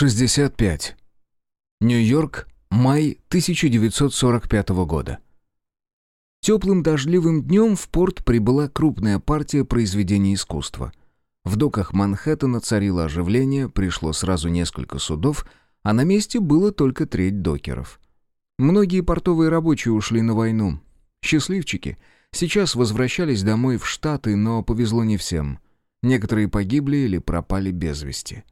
65. Нью-Йорк, май 1945 года. Теплым дождливым днем в порт прибыла крупная партия произведений искусства. В доках Манхэттена царило оживление, пришло сразу несколько судов, а на месте было только треть докеров. Многие портовые рабочие ушли на войну. Счастливчики сейчас возвращались домой в Штаты, но повезло не всем. Некоторые погибли или пропали без вести.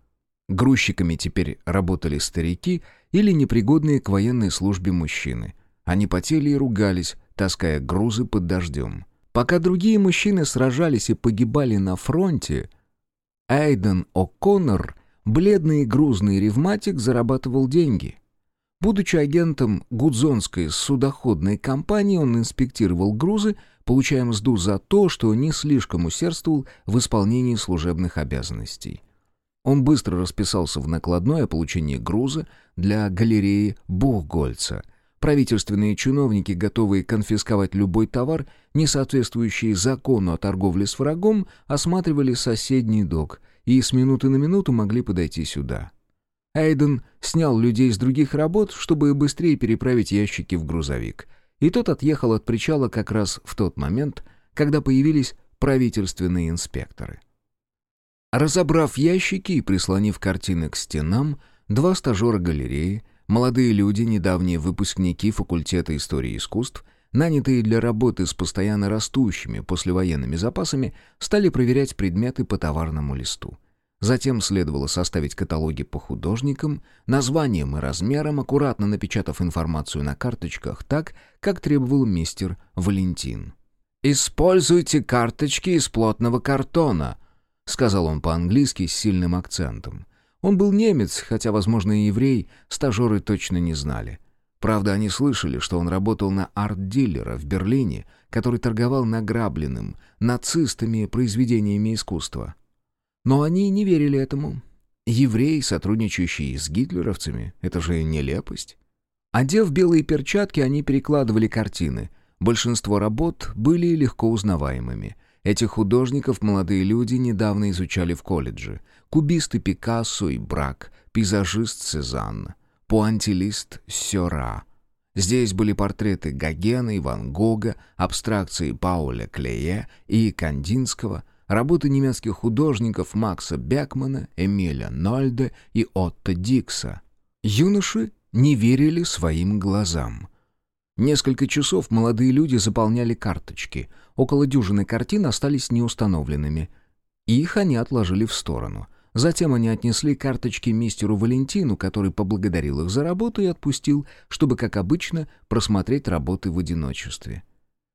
Грузчиками теперь работали старики или непригодные к военной службе мужчины. Они потели и ругались, таская грузы под дождем. Пока другие мужчины сражались и погибали на фронте, Эйден О'Коннор, бледный и грузный ревматик, зарабатывал деньги. Будучи агентом гудзонской судоходной компании, он инспектировал грузы, получая мзду за то, что не слишком усердствовал в исполнении служебных обязанностей. Он быстро расписался в накладной о получении груза для галереи Бухгольца. Правительственные чиновники, готовые конфисковать любой товар, не соответствующий закону о торговле с врагом, осматривали соседний док и с минуты на минуту могли подойти сюда. Эйден снял людей с других работ, чтобы быстрее переправить ящики в грузовик. И тот отъехал от причала как раз в тот момент, когда появились правительственные инспекторы. Разобрав ящики и прислонив картины к стенам, два стажера галереи, молодые люди, недавние выпускники факультета истории искусств, нанятые для работы с постоянно растущими послевоенными запасами, стали проверять предметы по товарному листу. Затем следовало составить каталоги по художникам, названиям и размерам, аккуратно напечатав информацию на карточках так, как требовал мистер Валентин. «Используйте карточки из плотного картона», — сказал он по-английски с сильным акцентом. Он был немец, хотя, возможно, и еврей, стажеры точно не знали. Правда, они слышали, что он работал на арт-дилера в Берлине, который торговал награбленным, нацистами произведениями искусства. Но они не верили этому. Еврей, сотрудничающий с гитлеровцами, это же нелепость. Одев белые перчатки, они перекладывали картины. Большинство работ были легко узнаваемыми — Этих художников молодые люди недавно изучали в колледже. Кубисты Пикассо и Брак, пейзажист Сезанн, пуантилист Сёра. Здесь были портреты Гогена и Ван Гога, абстракции Пауля Клее и Кандинского, работы немецких художников Макса Бекмана, Эмиля Нольде и Отто Дикса. Юноши не верили своим глазам. Несколько часов молодые люди заполняли карточки. Около дюжины картин остались неустановленными. Их они отложили в сторону. Затем они отнесли карточки мистеру Валентину, который поблагодарил их за работу и отпустил, чтобы, как обычно, просмотреть работы в одиночестве.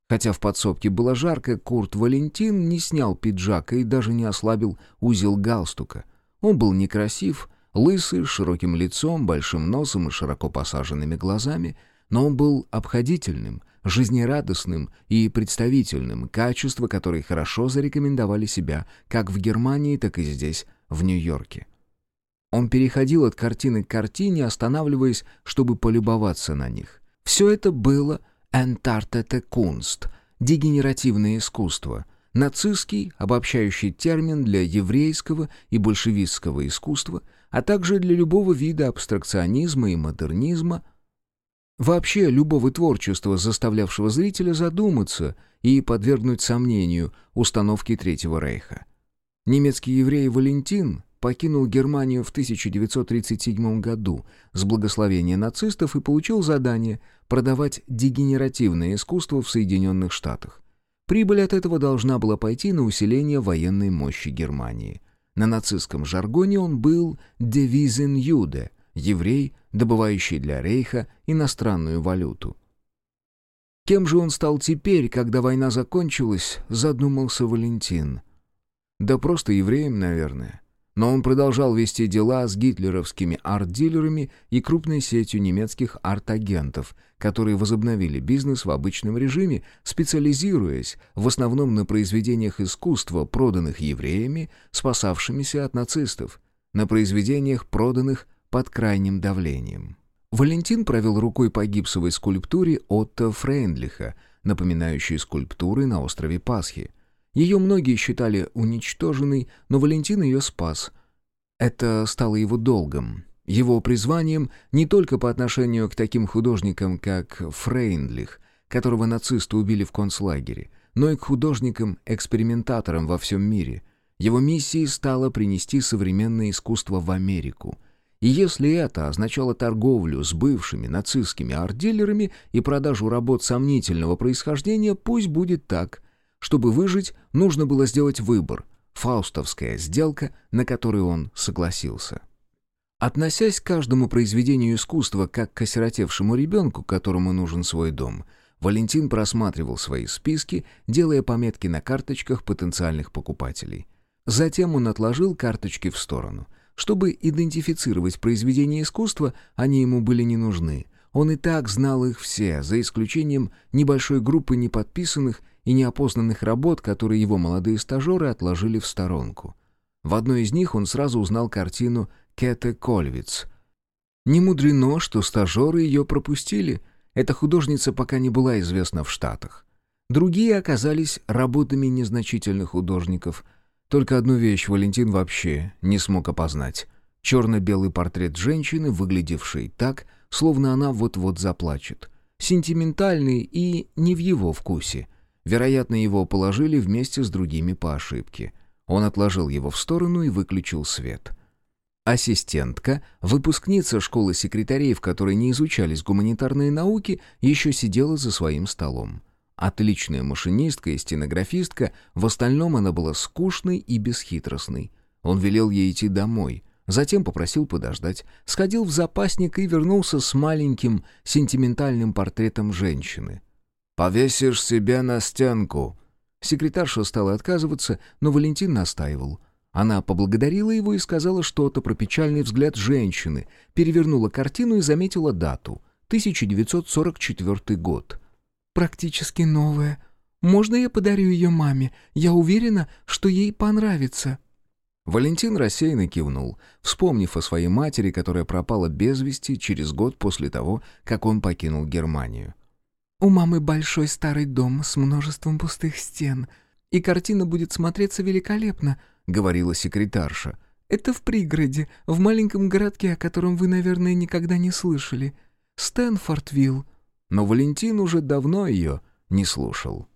Хотя в подсобке было жарко, Курт Валентин не снял пиджака и даже не ослабил узел галстука. Он был некрасив, лысый, с широким лицом, большим носом и широко посаженными глазами — но он был обходительным, жизнерадостным и представительным, качества, которые хорошо зарекомендовали себя как в Германии, так и здесь, в Нью-Йорке. Он переходил от картины к картине, останавливаясь, чтобы полюбоваться на них. Все это было «энтартете кунст» — дегенеративное искусство, нацистский обобщающий термин для еврейского и большевистского искусства, а также для любого вида абстракционизма и модернизма — Вообще, любого творчества, заставлявшего зрителя задуматься и подвергнуть сомнению установки Третьего Рейха. Немецкий еврей Валентин покинул Германию в 1937 году с благословения нацистов и получил задание продавать дегенеративное искусство в Соединенных Штатах. Прибыль от этого должна была пойти на усиление военной мощи Германии. На нацистском жаргоне он был «девизен Юде», еврей, добывающий для Рейха иностранную валюту. Кем же он стал теперь, когда война закончилась, задумался Валентин. Да просто евреем, наверное. Но он продолжал вести дела с гитлеровскими арт-дилерами и крупной сетью немецких арт-агентов, которые возобновили бизнес в обычном режиме, специализируясь в основном на произведениях искусства, проданных евреями, спасавшимися от нацистов, на произведениях, проданных под крайним давлением. Валентин провел рукой по гипсовой скульптуре Отто Фрейндлиха, напоминающей скульптуры на острове Пасхи. Ее многие считали уничтоженной, но Валентин ее спас. Это стало его долгом. его призванием не только по отношению к таким художникам, как Фрейндлих, которого нацисты убили в концлагере, но и к художникам-экспериментаторам во всем мире. Его миссией стало принести современное искусство в Америку. И если это означало торговлю с бывшими нацистскими арт-дилерами и продажу работ сомнительного происхождения, пусть будет так. Чтобы выжить, нужно было сделать выбор – фаустовская сделка, на которую он согласился. Относясь к каждому произведению искусства как к осиротевшему ребенку, которому нужен свой дом, Валентин просматривал свои списки, делая пометки на карточках потенциальных покупателей. Затем он отложил карточки в сторону. Чтобы идентифицировать произведения искусства, они ему были не нужны. Он и так знал их все, за исключением небольшой группы неподписанных и неопознанных работ, которые его молодые стажеры отложили в сторонку. В одной из них он сразу узнал картину Кете Кольвиц. Не мудрено, что стажеры ее пропустили. Эта художница пока не была известна в Штатах. Другие оказались работами незначительных художников. Только одну вещь Валентин вообще не смог опознать. Черно-белый портрет женщины, выглядевший так, словно она вот-вот заплачет. Сентиментальный и не в его вкусе. Вероятно, его положили вместе с другими по ошибке. Он отложил его в сторону и выключил свет. — Ассистентка, выпускница школы секретарей, в которой не изучались гуманитарные науки, еще сидела за своим столом. Отличная машинистка и стенографистка, в остальном она была скучной и бесхитростной. Он велел ей идти домой, затем попросил подождать, сходил в запасник и вернулся с маленьким сентиментальным портретом женщины. «Повесишь себя на стенку». Секретарша стала отказываться, но Валентин настаивал — она поблагодарила его и сказала что-то про печальный взгляд женщины, перевернула картину и заметила дату — 1944 год. «Практически новая. Можно я подарю ее маме? Я уверена, что ей понравится». Валентин рассеянно кивнул, вспомнив о своей матери, которая пропала без вести через год после того, как он покинул Германию. «У мамы большой старый дом с множеством пустых стен, и картина будет смотреться великолепно», — говорила секретарша. «Это в пригороде, в маленьком городке, о котором вы, наверное, никогда не слышали. Стэнфордвилл». Но Валентин уже давно ее не слушал.